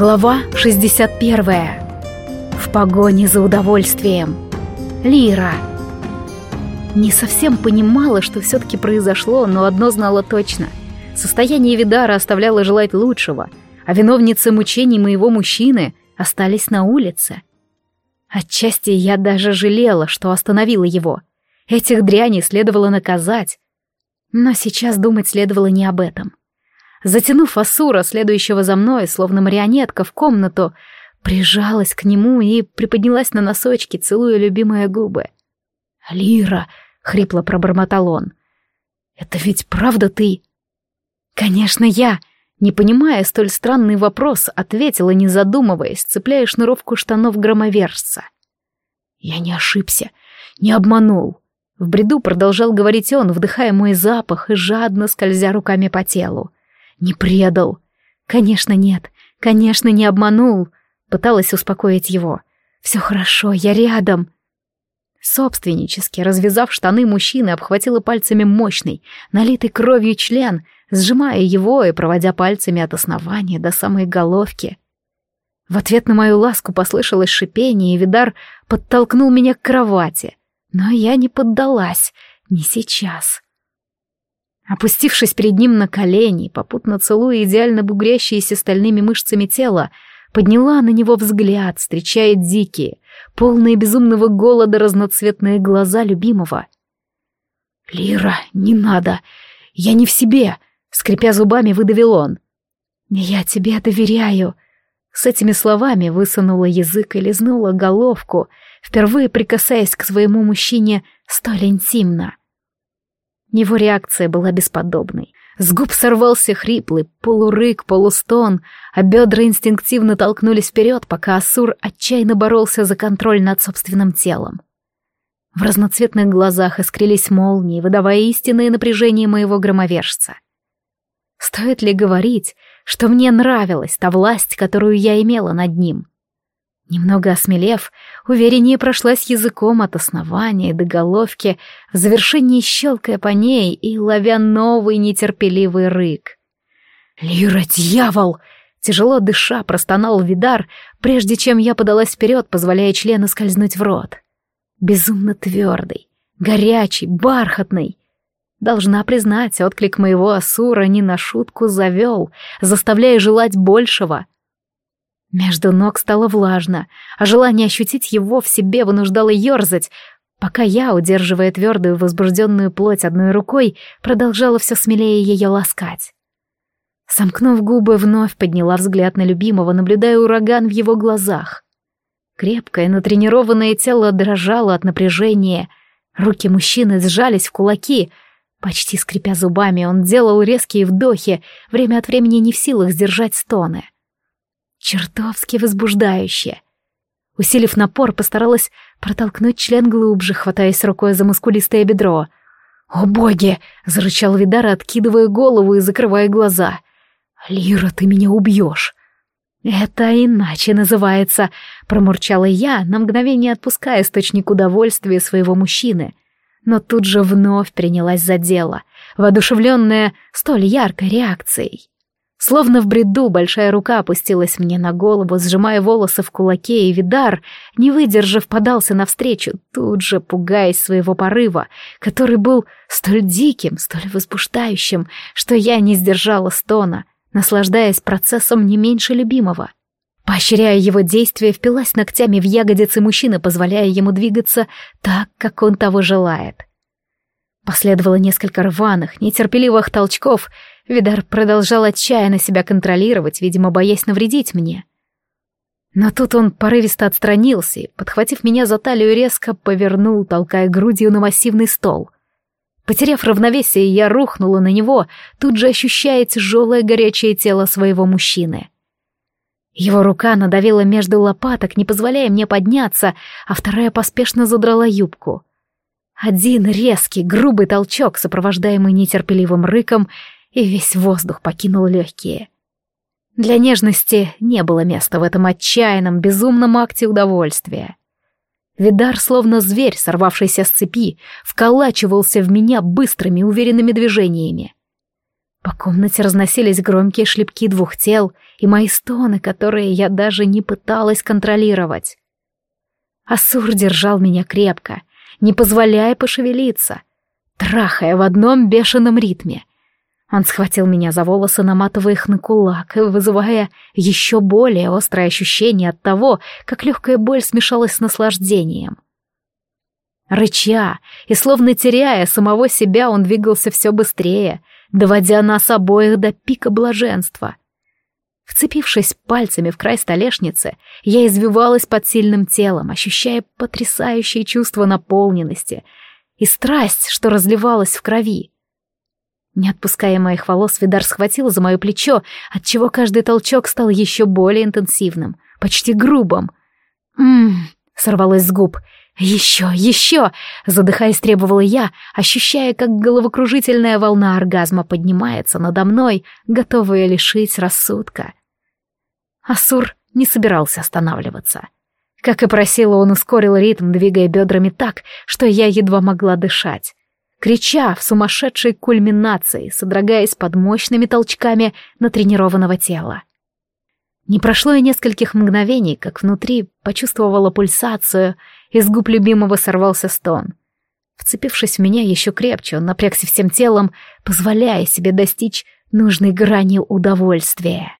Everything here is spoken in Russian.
Глава 61. В погоне за удовольствием. Лира. Не совсем понимала, что все-таки произошло, но одно знала точно. Состояние Видара оставляло желать лучшего, а виновницы мучений моего мужчины остались на улице. Отчасти я даже жалела, что остановила его. Этих дряней следовало наказать. Но сейчас думать следовало не об этом. Затянув Асура, следующего за мной, словно марионетка, в комнату, прижалась к нему и приподнялась на носочки, целуя любимые губы. «Лира!» — хрипло пробормотал он. «Это ведь правда ты?» «Конечно, я!» Не понимая столь странный вопрос, ответила, не задумываясь, цепляя шнуровку штанов громовержца. «Я не ошибся, не обманул». В бреду продолжал говорить он, вдыхая мой запах и жадно скользя руками по телу. Не предал. Конечно, нет. Конечно, не обманул. Пыталась успокоить его. Все хорошо, я рядом. Собственнически, развязав штаны мужчины, обхватила пальцами мощный, налитый кровью член, сжимая его и проводя пальцами от основания до самой головки. В ответ на мою ласку послышалось шипение, и Видар подтолкнул меня к кровати. Но я не поддалась, не сейчас. Опустившись перед ним на колени, попутно целуя идеально бугрящиеся стальными мышцами тела, подняла на него взгляд, встречая дикие, полные безумного голода разноцветные глаза любимого. «Лира, не надо! Я не в себе!» — скрипя зубами, выдавил он. «Я тебе доверяю!» С этими словами высунула язык и лизнула головку, впервые прикасаясь к своему мужчине столь интимно. Его реакция была бесподобной. С губ сорвался хриплый полурык, полустон, а бедра инстинктивно толкнулись вперед, пока Асур отчаянно боролся за контроль над собственным телом. В разноцветных глазах искрились молнии, выдавая истинное напряжение моего громовержца. Стоит ли говорить, что мне нравилась та власть, которую я имела над ним? Немного осмелев, увереннее прошлась языком от основания до головки, в завершении щелкая по ней и ловя новый нетерпеливый рык. «Лира, дьявол!» Тяжело дыша, простонал Видар, прежде чем я подалась вперед, позволяя члену скользнуть в рот. Безумно твердый, горячий, бархатный. Должна признать, отклик моего Асура не на шутку завел, заставляя желать большего — между ног стало влажно, а желание ощутить его в себе вынуждало ерзать, пока я, удерживая твердую возбужденную плоть одной рукой, продолжала все смелее ее ласкать. Сомкнув губы, вновь подняла взгляд на любимого, наблюдая ураган в его глазах. Крепкое, натренированное тело дрожало от напряжения. Руки мужчины сжались в кулаки. Почти скрипя зубами, он делал резкие вдохи, время от времени не в силах сдержать стоны. — Чертовски возбуждающе. Усилив напор, постаралась протолкнуть член глубже, хватаясь рукой за мускулистое бедро. «О боги!» — зарычал Видар, откидывая голову и закрывая глаза. «Лира, ты меня убьешь!» «Это иначе называется», — промурчала я, на мгновение отпуская источник удовольствия своего мужчины. Но тут же вновь принялась за дело, воодушевленная столь яркой реакцией. Словно в бреду большая рука опустилась мне на голову, сжимая волосы в кулаке, и Видар, не выдержав, подался навстречу, тут же пугаясь своего порыва, который был столь диким, столь возбуждающим, что я не сдержала стона, наслаждаясь процессом не меньше любимого. Поощряя его действия, впилась ногтями в ягодицы мужчины, позволяя ему двигаться так, как он того желает. Последовало несколько рваных, нетерпеливых толчков — Видар продолжал отчаянно себя контролировать, видимо, боясь навредить мне. Но тут он порывисто отстранился и, подхватив меня за талию, резко повернул, толкая грудью на массивный стол. Потеряв равновесие, я рухнула на него, тут же ощущая тяжелое горячее тело своего мужчины. Его рука надавила между лопаток, не позволяя мне подняться, а вторая поспешно задрала юбку. Один резкий, грубый толчок, сопровождаемый нетерпеливым рыком, и весь воздух покинул легкие. Для нежности не было места в этом отчаянном, безумном акте удовольствия. Видар, словно зверь, сорвавшийся с цепи, вколачивался в меня быстрыми, уверенными движениями. По комнате разносились громкие шлепки двух тел и мои стоны, которые я даже не пыталась контролировать. Асур держал меня крепко, не позволяя пошевелиться, трахая в одном бешеном ритме. Он схватил меня за волосы, наматывая их на кулак, вызывая еще более острое ощущение от того, как легкая боль смешалась с наслаждением. Рыча и словно теряя самого себя, он двигался все быстрее, доводя нас обоих до пика блаженства. Вцепившись пальцами в край столешницы, я извивалась под сильным телом, ощущая потрясающее чувство наполненности и страсть, что разливалась в крови. Не отпуская моих волос, Видар схватил за мое плечо, отчего каждый толчок стал еще более интенсивным, почти грубым. «Ммм», — сорвалось с губ, «Еще, еще!» — задыхаясь, требовала я, ощущая, как головокружительная волна оргазма поднимается надо мной, готовая лишить рассудка. Асур не собирался останавливаться. Как и просила, он ускорил ритм, двигая бедрами так, что я едва могла дышать. Крича в сумасшедшей кульминации, содрогаясь под мощными толчками натренированного тела. Не прошло и нескольких мгновений, как внутри почувствовала пульсацию — из губ любимого сорвался стон. Вцепившись в меня еще крепче, он напрягся всем телом, позволяя себе достичь нужной грани удовольствия.